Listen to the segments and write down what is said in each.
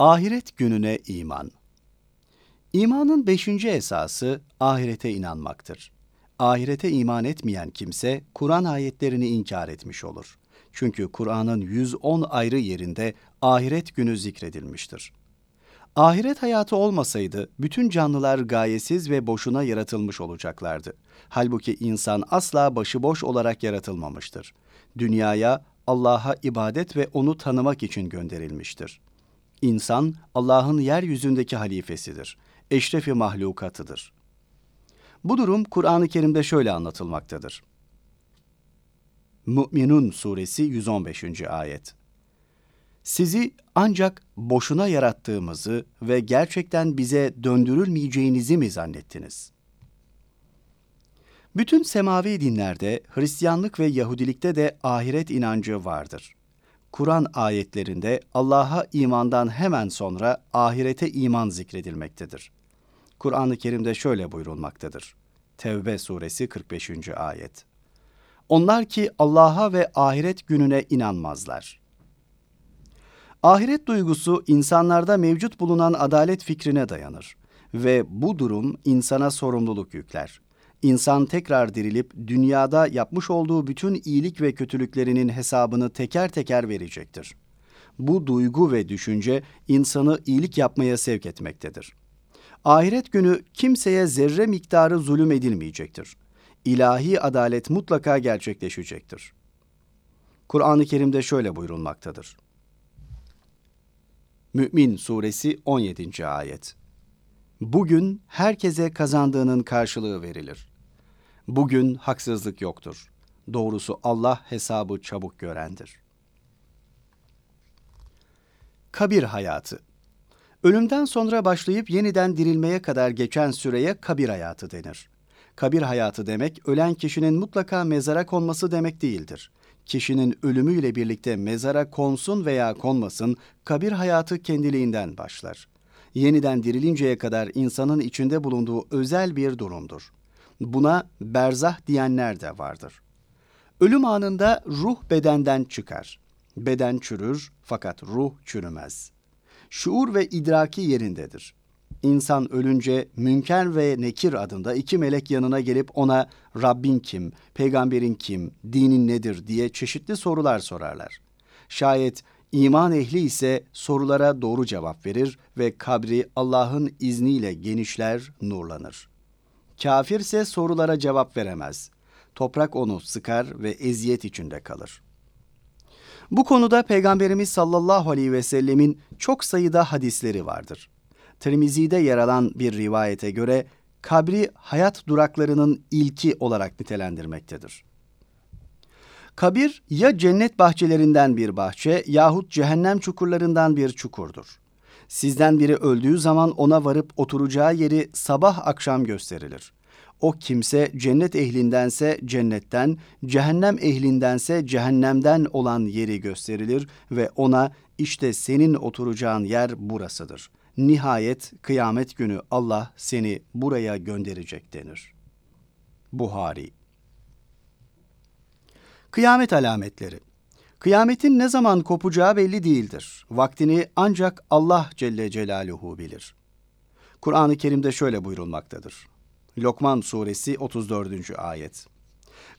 Ahiret gününe iman. İmanın beşinci esası ahirete inanmaktır. Ahirete iman etmeyen kimse Kur'an ayetlerini inkar etmiş olur. Çünkü Kur'an'ın 110 ayrı yerinde ahiret günü zikredilmiştir. Ahiret hayatı olmasaydı bütün canlılar gayesiz ve boşuna yaratılmış olacaklardı. Halbuki insan asla başıboş olarak yaratılmamıştır. Dünyaya Allah'a ibadet ve onu tanımak için gönderilmiştir. İnsan Allah'ın yeryüzündeki halifesidir. Eşrefi mahlukatıdır. Bu durum Kur'an-ı Kerim'de şöyle anlatılmaktadır. Mü'minun suresi 115. ayet. Sizi ancak boşuna yarattığımızı ve gerçekten bize döndürülmeyeceğinizi mi zannettiniz? Bütün semavi dinlerde, Hristiyanlık ve Yahudilikte de ahiret inancı vardır. Kur'an ayetlerinde Allah'a imandan hemen sonra ahirete iman zikredilmektedir. Kur'an-ı Kerim'de şöyle buyurulmaktadır. Tevbe suresi 45. ayet. Onlar ki Allah'a ve ahiret gününe inanmazlar. Ahiret duygusu insanlarda mevcut bulunan adalet fikrine dayanır ve bu durum insana sorumluluk yükler. İnsan tekrar dirilip dünyada yapmış olduğu bütün iyilik ve kötülüklerinin hesabını teker teker verecektir. Bu duygu ve düşünce insanı iyilik yapmaya sevk etmektedir. Ahiret günü kimseye zerre miktarı zulüm edilmeyecektir. İlahi adalet mutlaka gerçekleşecektir. Kur'an-ı Kerim'de şöyle buyurulmaktadır. Mü'min Suresi 17. Ayet Bugün herkese kazandığının karşılığı verilir. Bugün haksızlık yoktur. Doğrusu Allah hesabı çabuk görendir. Kabir hayatı Ölümden sonra başlayıp yeniden dirilmeye kadar geçen süreye kabir hayatı denir. Kabir hayatı demek, ölen kişinin mutlaka mezara konması demek değildir. Kişinin ölümüyle birlikte mezara konsun veya konmasın, kabir hayatı kendiliğinden başlar. Yeniden dirilinceye kadar insanın içinde bulunduğu özel bir durumdur. Buna berzah diyenler de vardır. Ölüm anında ruh bedenden çıkar. Beden çürür fakat ruh çürümez. Şuur ve idraki yerindedir. İnsan ölünce Münker ve Nekir adında iki melek yanına gelip ona Rabbin kim, peygamberin kim, dinin nedir diye çeşitli sorular sorarlar. Şayet iman ehli ise sorulara doğru cevap verir ve kabri Allah'ın izniyle genişler, nurlanır. Kafir ise sorulara cevap veremez. Toprak onu sıkar ve eziyet içinde kalır. Bu konuda Peygamberimiz sallallahu aleyhi ve sellemin çok sayıda hadisleri vardır. Tirmizi'de yer alan bir rivayete göre kabri hayat duraklarının ilki olarak nitelendirmektedir. Kabir ya cennet bahçelerinden bir bahçe yahut cehennem çukurlarından bir çukurdur. Sizden biri öldüğü zaman ona varıp oturacağı yeri sabah akşam gösterilir. O kimse cennet ehlindense cennetten, cehennem ehlindense cehennemden olan yeri gösterilir ve ona işte senin oturacağın yer burasıdır. Nihayet kıyamet günü Allah seni buraya gönderecek denir. Buhari Kıyamet alametleri Kıyametin ne zaman kopacağı belli değildir. Vaktini ancak Allah Celle Celaluhu bilir. Kur'an-ı Kerim'de şöyle buyurulmaktadır. Lokman Suresi 34. Ayet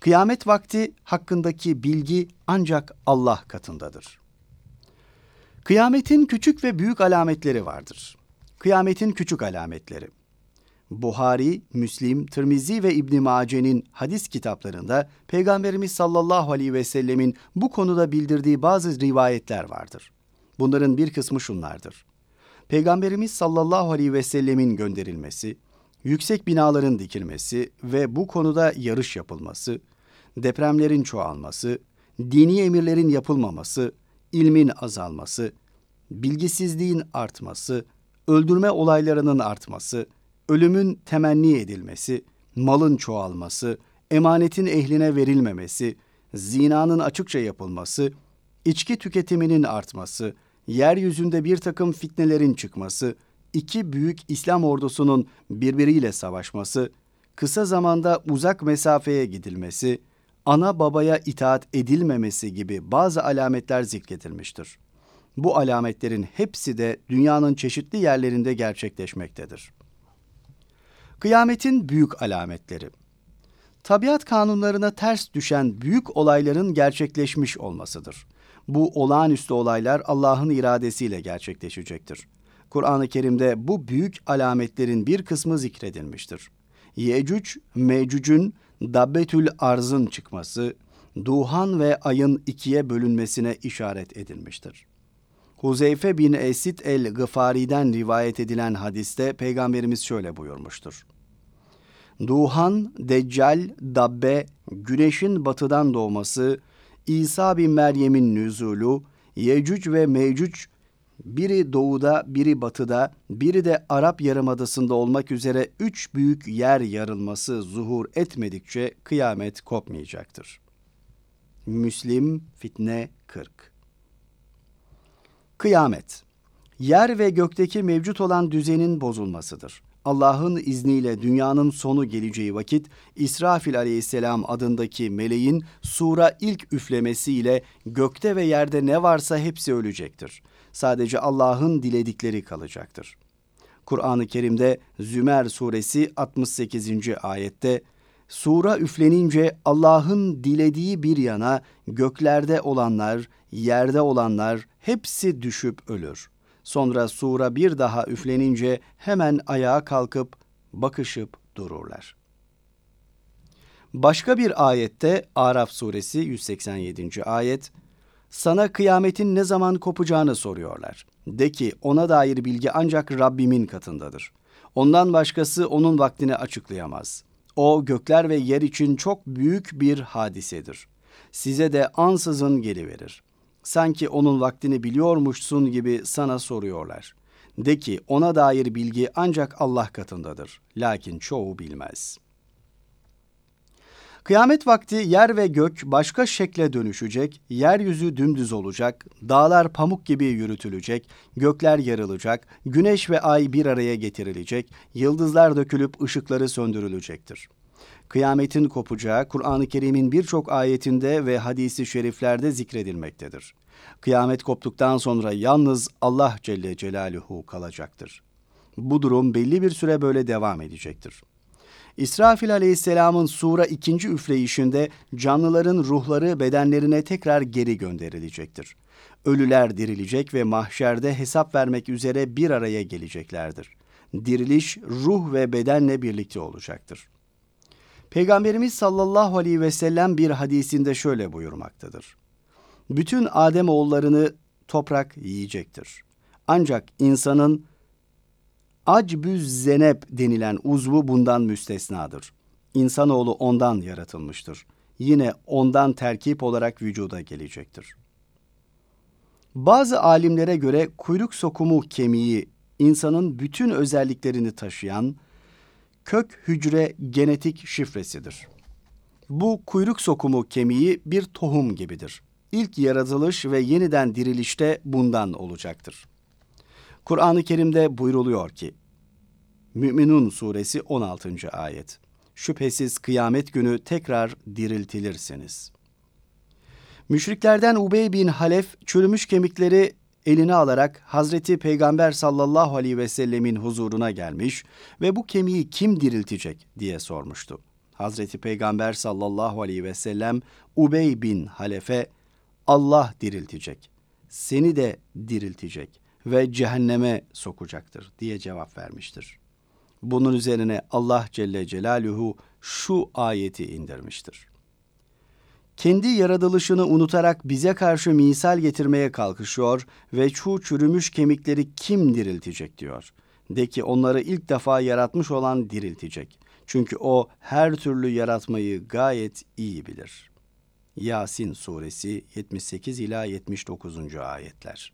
Kıyamet vakti hakkındaki bilgi ancak Allah katındadır. Kıyametin küçük ve büyük alametleri vardır. Kıyametin küçük alametleri. Buhari, Müslim, Tirmizi ve İbn Mace'nin hadis kitaplarında Peygamberimiz sallallahu aleyhi ve sellemin bu konuda bildirdiği bazı rivayetler vardır. Bunların bir kısmı şunlardır. Peygamberimiz sallallahu aleyhi ve sellemin gönderilmesi, yüksek binaların dikilmesi ve bu konuda yarış yapılması, depremlerin çoğalması, dini emirlerin yapılmaması, ilmin azalması, bilgisizliğin artması, öldürme olaylarının artması, ölümün temenni edilmesi, malın çoğalması, emanetin ehline verilmemesi, zinanın açıkça yapılması, içki tüketiminin artması, yeryüzünde bir takım fitnelerin çıkması, iki büyük İslam ordusunun birbiriyle savaşması, kısa zamanda uzak mesafeye gidilmesi, ana babaya itaat edilmemesi gibi bazı alametler zikredilmiştir. Bu alametlerin hepsi de dünyanın çeşitli yerlerinde gerçekleşmektedir. Kıyametin büyük alametleri Tabiat kanunlarına ters düşen büyük olayların gerçekleşmiş olmasıdır. Bu olağanüstü olaylar Allah'ın iradesiyle gerçekleşecektir. Kur'an-ı Kerim'de bu büyük alametlerin bir kısmı zikredilmiştir. Yecüc, Mecüc'ün Dabbetül Arz'ın çıkması, Duhan ve ayın ikiye bölünmesine işaret edilmiştir. Huzeyfe bin Esid el-Gıfari'den rivayet edilen hadiste Peygamberimiz şöyle buyurmuştur. Duhan, Deccal, Dabbe, güneşin batıdan doğması, İsa bin Meryem'in nüzulu, Yecüc ve Mecüc biri doğuda, biri batıda, biri de Arap Yarımadası'nda olmak üzere üç büyük yer yarılması zuhur etmedikçe kıyamet kopmayacaktır. Müslim Fitne 40 Kıyamet Yer ve gökteki mevcut olan düzenin bozulmasıdır. Allah'ın izniyle dünyanın sonu geleceği vakit İsrafil aleyhisselam adındaki meleğin sura ilk üflemesiyle gökte ve yerde ne varsa hepsi ölecektir. Sadece Allah'ın diledikleri kalacaktır. Kur'an-ı Kerim'de Zümer suresi 68. ayette Sura üflenince Allah'ın dilediği bir yana göklerde olanlar, yerde olanlar hepsi düşüp ölür. Sonra sura bir daha üflenince hemen ayağa kalkıp bakışıp dururlar. Başka bir ayette Araf suresi 187. ayet sana kıyametin ne zaman kopacağını soruyorlar. De ki ona dair bilgi ancak Rabbimin katındadır. Ondan başkası onun vaktini açıklayamaz. O gökler ve yer için çok büyük bir hadisedir. Size de ansızın geliverir sanki onun vaktini biliyormuşsun gibi sana soruyorlar. De ki ona dair bilgi ancak Allah katındadır. Lakin çoğu bilmez. Kıyamet vakti yer ve gök başka şekle dönüşecek, yeryüzü dümdüz olacak, dağlar pamuk gibi yürütülecek, gökler yarılacak, güneş ve ay bir araya getirilecek, yıldızlar dökülüp ışıkları söndürülecektir.'' Kıyametin kopacağı Kur'an-ı Kerim'in birçok ayetinde ve hadisi şeriflerde zikredilmektedir. Kıyamet koptuktan sonra yalnız Allah Celle Celaluhu kalacaktır. Bu durum belli bir süre böyle devam edecektir. İsrafil aleyhisselamın sura ikinci üfleyişinde canlıların ruhları bedenlerine tekrar geri gönderilecektir. Ölüler dirilecek ve mahşerde hesap vermek üzere bir araya geleceklerdir. Diriliş ruh ve bedenle birlikte olacaktır. Peygamberimiz sallallahu aleyhi ve sellem bir hadisinde şöyle buyurmaktadır. Bütün Adem oğullarını toprak yiyecektir. Ancak insanın acbüz zenep denilen uzvu bundan müstesnadır. İnsanoğlu ondan yaratılmıştır. Yine ondan terkip olarak vücuda gelecektir. Bazı alimlere göre kuyruk sokumu kemiği insanın bütün özelliklerini taşıyan, kök hücre genetik şifresidir. Bu kuyruk sokumu kemiği bir tohum gibidir. İlk yaratılış ve yeniden dirilişte bundan olacaktır. Kur'an-ı Kerim'de buyruluyor ki, Müminun suresi 16. ayet. Şüphesiz kıyamet günü tekrar diriltilirsiniz. Müşriklerden Ubey bin Halef çürümüş kemikleri eline alarak Hazreti Peygamber sallallahu aleyhi ve sellemin huzuruna gelmiş ve bu kemiği kim diriltecek diye sormuştu. Hazreti Peygamber sallallahu aleyhi ve sellem Ubey bin Halefe Allah diriltecek, seni de diriltecek ve cehenneme sokacaktır diye cevap vermiştir. Bunun üzerine Allah Celle Celaluhu şu ayeti indirmiştir kendi yaratılışını unutarak bize karşı misal getirmeye kalkışıyor ve şu çürümüş kemikleri kim diriltecek diyor. De ki onları ilk defa yaratmış olan diriltecek. Çünkü o her türlü yaratmayı gayet iyi bilir. Yasin suresi 78 ila 79. ayetler.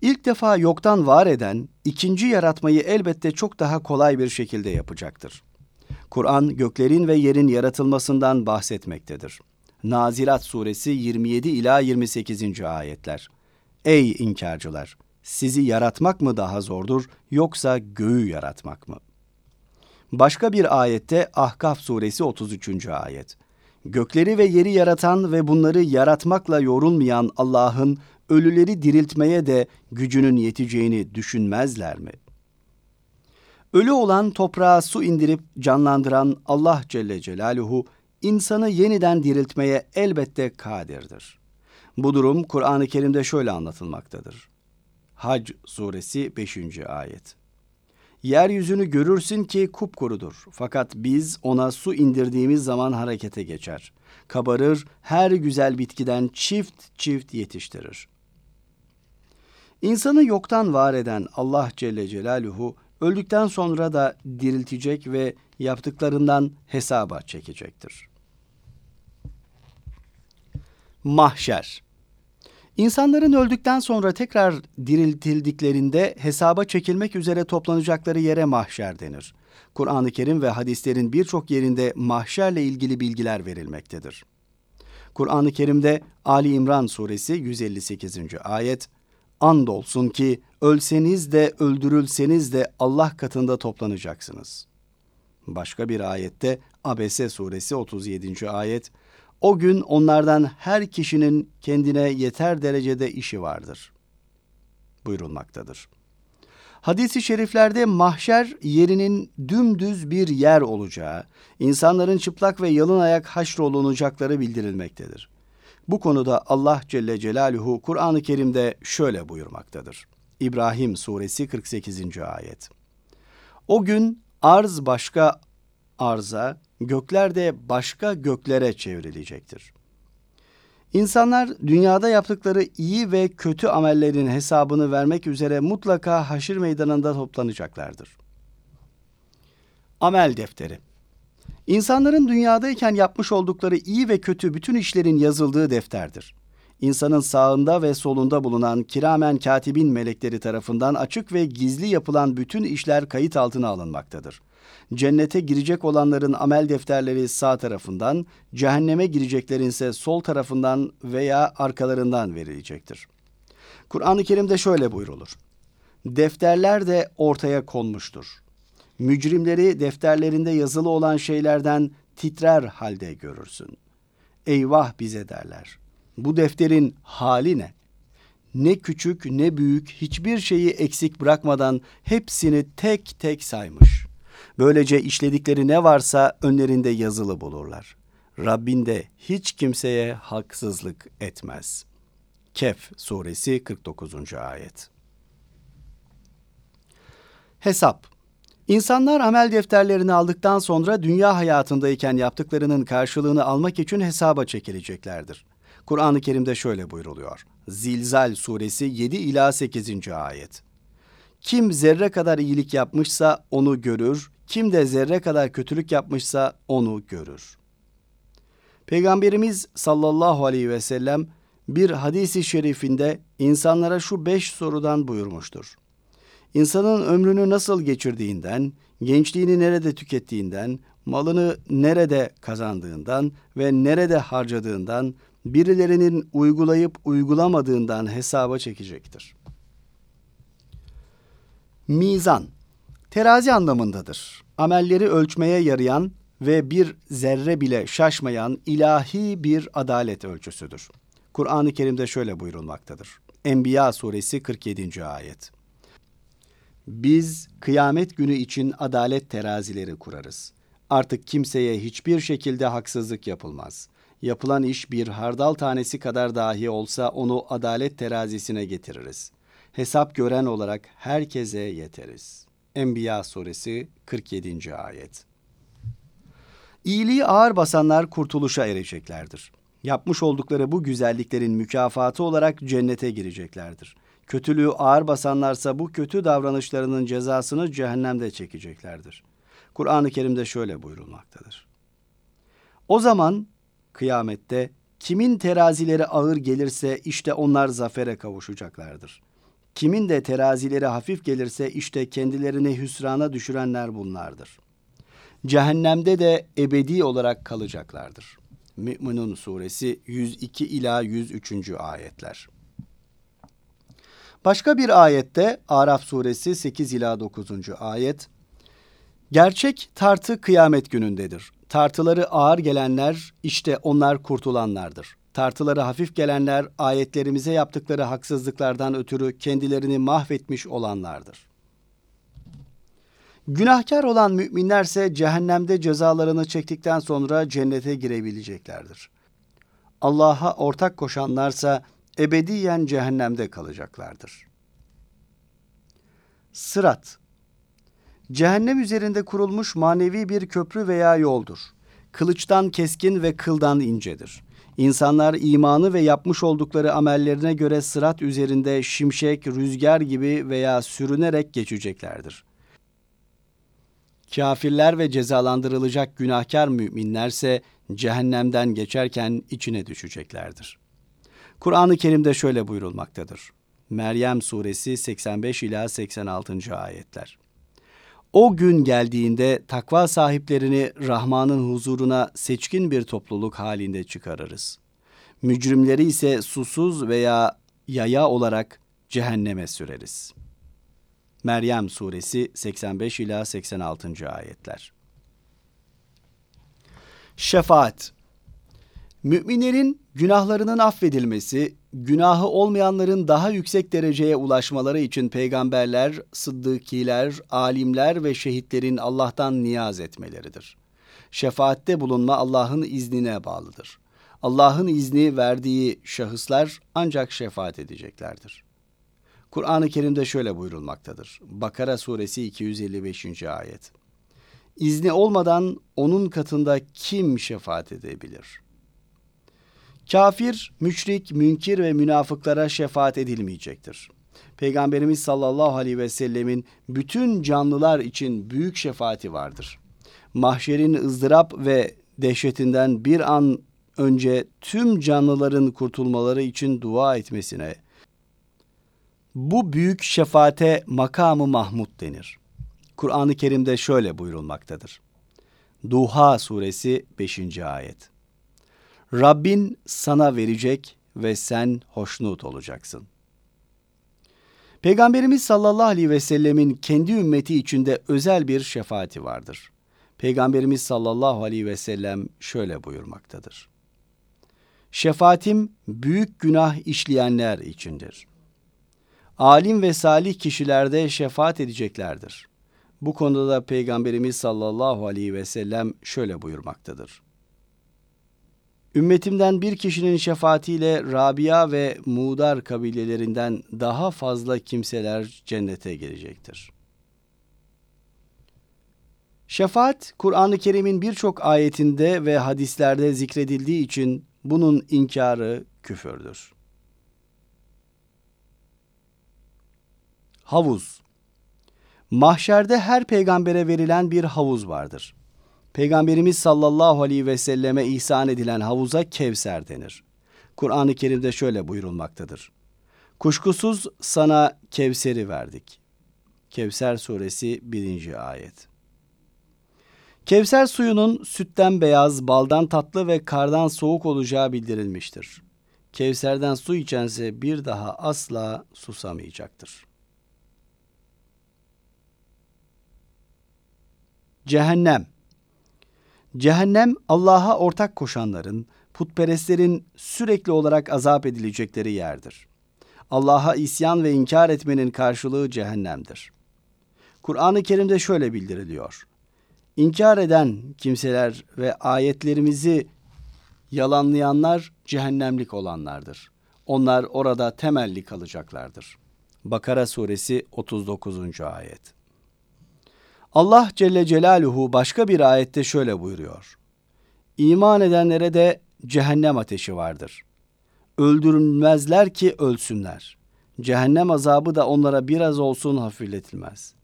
İlk defa yoktan var eden ikinci yaratmayı elbette çok daha kolay bir şekilde yapacaktır. Kur'an göklerin ve yerin yaratılmasından bahsetmektedir. Nazirat suresi 27 ila 28. ayetler. Ey inkarcılar! Sizi yaratmak mı daha zordur yoksa göğü yaratmak mı? Başka bir ayette Ahkaf suresi 33. ayet. Gökleri ve yeri yaratan ve bunları yaratmakla yorulmayan Allah'ın ölüleri diriltmeye de gücünün yeteceğini düşünmezler mi? Ölü olan toprağa su indirip canlandıran Allah Celle Celaluhu insanı yeniden diriltmeye elbette kadirdir. Bu durum Kur'an-ı Kerim'de şöyle anlatılmaktadır. Hac suresi 5. ayet. Yeryüzünü görürsün ki kupkurudur. Fakat biz ona su indirdiğimiz zaman harekete geçer. Kabarır, her güzel bitkiden çift çift yetiştirir. İnsanı yoktan var eden Allah Celle Celaluhu öldükten sonra da diriltecek ve yaptıklarından hesaba çekecektir. Mahşer İnsanların öldükten sonra tekrar diriltildiklerinde hesaba çekilmek üzere toplanacakları yere mahşer denir. Kur'an-ı Kerim ve hadislerin birçok yerinde mahşerle ilgili bilgiler verilmektedir. Kur'an-ı Kerim'de Ali İmran suresi 158. ayet Andolsun ki ölseniz de öldürülseniz de Allah katında toplanacaksınız. Başka bir ayette Abese suresi 37. ayet o gün onlardan her kişinin kendine yeter derecede işi vardır. buyurulmaktadır. Hadis-i şeriflerde mahşer yerinin dümdüz bir yer olacağı, insanların çıplak ve yalın ayak haşrolunacakları bildirilmektedir. Bu konuda Allah Celle Celaluhu Kur'an-ı Kerim'de şöyle buyurmaktadır. İbrahim Suresi 48. ayet. O gün arz başka arza, gökler de başka göklere çevrilecektir. İnsanlar dünyada yaptıkları iyi ve kötü amellerin hesabını vermek üzere mutlaka haşir meydanında toplanacaklardır. Amel defteri İnsanların dünyadayken yapmış oldukları iyi ve kötü bütün işlerin yazıldığı defterdir. İnsanın sağında ve solunda bulunan kiramen katibin melekleri tarafından açık ve gizli yapılan bütün işler kayıt altına alınmaktadır. Cennete girecek olanların amel defterleri sağ tarafından, cehenneme gireceklerin ise sol tarafından veya arkalarından verilecektir. Kur'an-ı Kerim'de şöyle buyrulur. Defterler de ortaya konmuştur. Mücrimleri defterlerinde yazılı olan şeylerden titrer halde görürsün. Eyvah bize derler. Bu defterin hali ne? Ne küçük ne büyük hiçbir şeyi eksik bırakmadan hepsini tek tek saymış. Böylece işledikleri ne varsa önlerinde yazılı bulurlar. Rabbin de hiç kimseye haksızlık etmez. Kehf suresi 49. ayet. Hesap İnsanlar amel defterlerini aldıktan sonra dünya hayatındayken yaptıklarının karşılığını almak için hesaba çekileceklerdir. Kur'an-ı Kerim'de şöyle buyruluyor. Zilzal suresi 7 ila 8. ayet. Kim zerre kadar iyilik yapmışsa onu görür, kim de zerre kadar kötülük yapmışsa onu görür. Peygamberimiz sallallahu aleyhi ve sellem bir hadisi şerifinde insanlara şu beş sorudan buyurmuştur. İnsanın ömrünü nasıl geçirdiğinden, gençliğini nerede tükettiğinden, malını nerede kazandığından ve nerede harcadığından, birilerinin uygulayıp uygulamadığından hesaba çekecektir. Mizan terazi anlamındadır. Amelleri ölçmeye yarayan ve bir zerre bile şaşmayan ilahi bir adalet ölçüsüdür. Kur'an-ı Kerim'de şöyle buyurulmaktadır. Enbiya suresi 47. ayet. Biz kıyamet günü için adalet terazileri kurarız. Artık kimseye hiçbir şekilde haksızlık yapılmaz. Yapılan iş bir hardal tanesi kadar dahi olsa onu adalet terazisine getiririz. Hesap gören olarak herkese yeteriz.'' Enbiya suresi 47. ayet. İyiliği ağır basanlar kurtuluşa ereceklerdir. Yapmış oldukları bu güzelliklerin mükafatı olarak cennete gireceklerdir. Kötülüğü ağır basanlarsa bu kötü davranışlarının cezasını cehennemde çekeceklerdir. Kur'an-ı Kerim'de şöyle buyurulmaktadır. O zaman kıyamette kimin terazileri ağır gelirse işte onlar zafere kavuşacaklardır. Kimin de terazileri hafif gelirse işte kendilerini hüsrana düşürenler bunlardır. Cehennemde de ebedi olarak kalacaklardır. Mü'minun suresi 102 ila 103. ayetler. Başka bir ayette Araf suresi 8 ila 9. ayet Gerçek tartı kıyamet günündedir. Tartıları ağır gelenler işte onlar kurtulanlardır. Tartıları hafif gelenler ayetlerimize yaptıkları haksızlıklardan ötürü kendilerini mahvetmiş olanlardır. Günahkar olan müminlerse cehennemde cezalarını çektikten sonra cennete girebileceklerdir. Allah'a ortak koşanlarsa ebediyen cehennemde kalacaklardır. Sırat Cehennem üzerinde kurulmuş manevi bir köprü veya yoldur. Kılıçtan keskin ve kıldan incedir. İnsanlar imanı ve yapmış oldukları amellerine göre sırat üzerinde şimşek, rüzgar gibi veya sürünerek geçeceklerdir. Kafirler ve cezalandırılacak günahkar müminlerse cehennemden geçerken içine düşeceklerdir. Kur'an-ı Kerim'de şöyle buyurulmaktadır. Meryem suresi 85 ila 86. ayetler. O gün geldiğinde takva sahiplerini Rahman'ın huzuruna seçkin bir topluluk halinde çıkarırız. Mücrimleri ise susuz veya yaya olarak cehenneme süreriz. Meryem suresi 85 ila 86. ayetler. Şefaat Müminlerin günahlarının affedilmesi, günahı olmayanların daha yüksek dereceye ulaşmaları için peygamberler, sıddıkiler, alimler ve şehitlerin Allah'tan niyaz etmeleridir. Şefaatte bulunma Allah'ın iznine bağlıdır. Allah'ın izni verdiği şahıslar ancak şefaat edeceklerdir. Kur'an-ı Kerim'de şöyle buyurulmaktadır. Bakara suresi 255. ayet. İzni olmadan onun katında kim şefaat edebilir?'' Kafir, müşrik, münkir ve münafıklara şefaat edilmeyecektir. Peygamberimiz sallallahu aleyhi ve sellemin bütün canlılar için büyük şefaati vardır. Mahşerin ızdırap ve dehşetinden bir an önce tüm canlıların kurtulmaları için dua etmesine, bu büyük şefaate makamı Mahmud denir. Kur'an-ı Kerim'de şöyle buyurulmaktadır. Duha suresi 5. ayet. Rabbin sana verecek ve sen hoşnut olacaksın. Peygamberimiz sallallahu aleyhi ve sellemin kendi ümmeti içinde özel bir şefaati vardır. Peygamberimiz sallallahu aleyhi ve sellem şöyle buyurmaktadır. Şefaatim büyük günah işleyenler içindir. Alim ve salih kişilerde şefaat edeceklerdir. Bu konuda da Peygamberimiz sallallahu aleyhi ve sellem şöyle buyurmaktadır. Ümmetimden bir kişinin şefaatiyle Rabia ve Mudar kabilelerinden daha fazla kimseler cennete girecektir. Şefaat, Kur'an-ı Kerim'in birçok ayetinde ve hadislerde zikredildiği için bunun inkarı küfürdür. Havuz Mahşerde her peygambere verilen bir havuz vardır. Peygamberimiz sallallahu aleyhi ve selleme ihsan edilen havuza Kevser denir. Kur'an-ı Kerim'de şöyle buyurulmaktadır. Kuşkusuz sana Kevser'i verdik. Kevser suresi 1. ayet. Kevser suyunun sütten beyaz, baldan tatlı ve kardan soğuk olacağı bildirilmiştir. Kevser'den su içense bir daha asla susamayacaktır. Cehennem Cehennem Allah'a ortak koşanların, putperestlerin sürekli olarak azap edilecekleri yerdir. Allah'a isyan ve inkar etmenin karşılığı cehennemdir. Kur'an-ı Kerim'de şöyle bildiriliyor. İnkar eden kimseler ve ayetlerimizi yalanlayanlar cehennemlik olanlardır. Onlar orada temelli kalacaklardır. Bakara suresi 39. ayet. Allah Celle Celaluhu başka bir ayette şöyle buyuruyor. İman edenlere de cehennem ateşi vardır. Öldürülmezler ki ölsünler. Cehennem azabı da onlara biraz olsun hafifletilmez.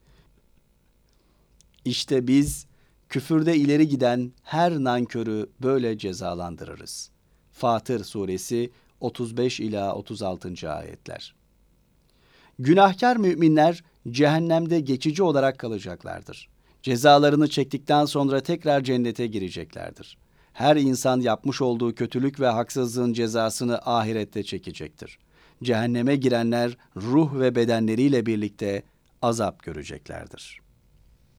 İşte biz küfürde ileri giden her nankörü böyle cezalandırırız. Fatır suresi 35 ila 36. ayetler. Günahkar müminler cehennemde geçici olarak kalacaklardır. Cezalarını çektikten sonra tekrar cennete gireceklerdir. Her insan yapmış olduğu kötülük ve haksızlığın cezasını ahirette çekecektir. Cehenneme girenler ruh ve bedenleriyle birlikte azap göreceklerdir.